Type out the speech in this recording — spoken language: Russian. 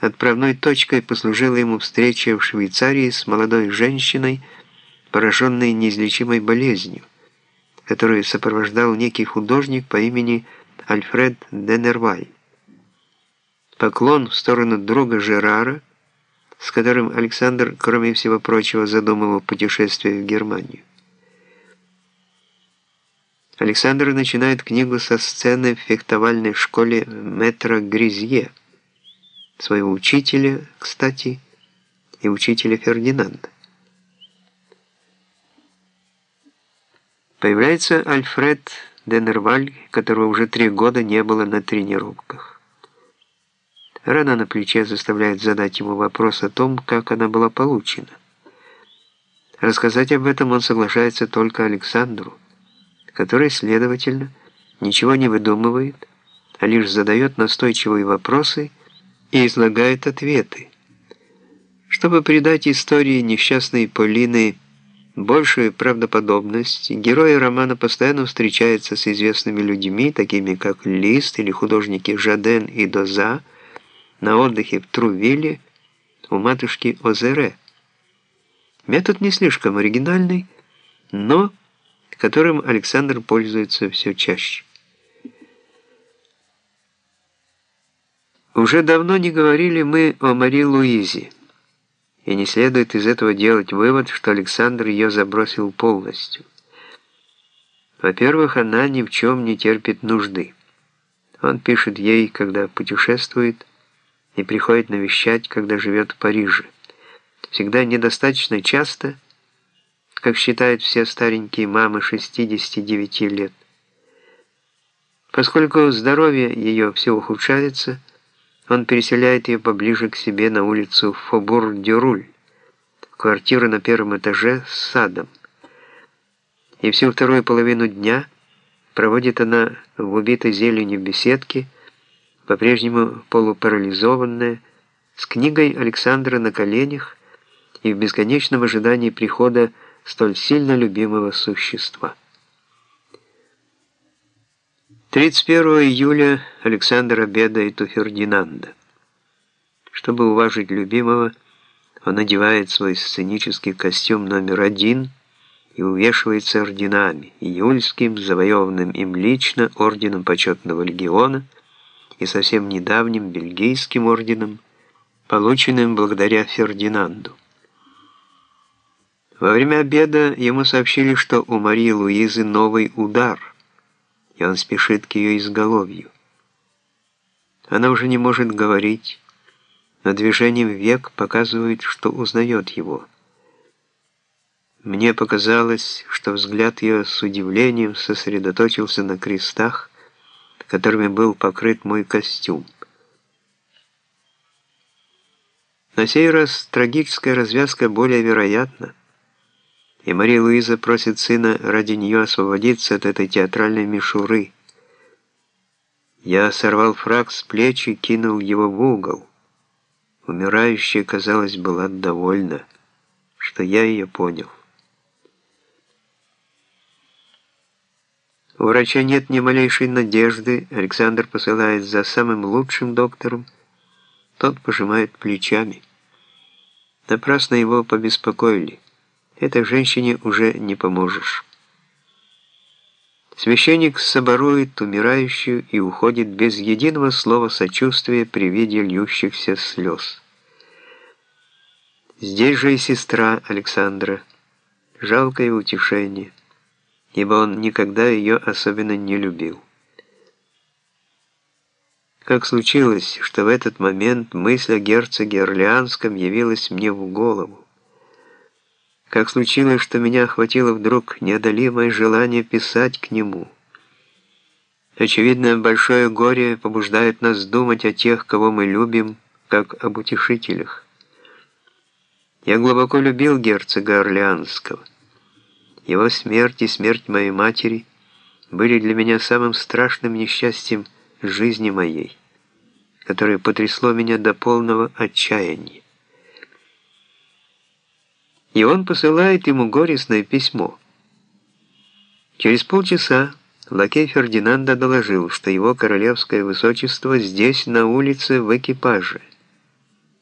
Отправной точкой послужила ему встреча в Швейцарии с молодой женщиной, пораженной неизлечимой болезнью, которую сопровождал некий художник по имени Альфред Денерваль. Поклон в сторону друга Жерара, с которым Александр, кроме всего прочего, задумывал путешествие в Германию. Александр начинает книгу со сцены в фехтовальной школе метра Гризье, своего учителя, кстати, и учителя Фердинанда. Появляется Альфред Денерваль, которого уже три года не было на тренировках. Рана на плече заставляет задать ему вопрос о том, как она была получена. Рассказать об этом он соглашается только Александру, который, следовательно, ничего не выдумывает, а лишь задает настойчивые вопросы и излагает ответы. Чтобы придать истории несчастной Полины большую правдоподобность, герои романа постоянно встречаются с известными людьми, такими как Лист или художники Жаден и Доза, на отдыхе в Трувилле у матушки Озере. Метод не слишком оригинальный, но которым Александр пользуется все чаще. Уже давно не говорили мы о Мари Луизе, и не следует из этого делать вывод, что Александр ее забросил полностью. Во-первых, она ни в чем не терпит нужды. Он пишет ей, когда путешествует, и приходит навещать, когда живет в Париже. Всегда недостаточно часто, как считают все старенькие мамы 69 лет. Поскольку здоровье ее все ухудшается, он переселяет ее поближе к себе на улицу Фобур-Дюруль, квартиру на первом этаже с садом. И всю вторую половину дня проводит она в убитой зеленью беседке, по-прежнему полупарализованная, с книгой Александра на коленях и в бесконечном ожидании прихода столь сильно любимого существа. 31 июля Александр обедает у Фердинанда. Чтобы уважить любимого, он надевает свой сценический костюм номер один и увешивается орденами, июльским, завоеванным им лично орденом почетного легиона и совсем недавним бельгийским орденом, полученным благодаря Фердинанду. Во время обеда ему сообщили, что у Марии Луизы новый удар – и он спешит к ее изголовью. Она уже не может говорить, но движением век показывает, что узнает его. Мне показалось, что взгляд ее с удивлением сосредоточился на крестах, которыми был покрыт мой костюм. На сей раз трагическая развязка более вероятна, и Мария Луиза просит сына ради нее освободиться от этой театральной мишуры. Я сорвал фраг с плеч и кинул его в угол. Умирающая, казалось, была довольна, что я ее понял. У врача нет ни малейшей надежды, Александр посылает за самым лучшим доктором, тот пожимает плечами. Напрасно его побеспокоили. Этой женщине уже не поможешь. Священник соборует умирающую и уходит без единого слова сочувствия при виде льющихся слез. Здесь же и сестра Александра. Жалкое утешение, ибо он никогда ее особенно не любил. Как случилось, что в этот момент мысль о герцоге Орлеанском явилась мне в голову? Как случилось, что меня охватило вдруг неодолимое желание писать к нему. Очевидно, большое горе побуждает нас думать о тех, кого мы любим, как об утешителях. Я глубоко любил герцога Орлеанского. Его смерть и смерть моей матери были для меня самым страшным несчастьем жизни моей, которое потрясло меня до полного отчаяния и он посылает ему горестное письмо. Через полчаса лакей Фердинанда доложил, что его королевское высочество здесь, на улице, в экипаже –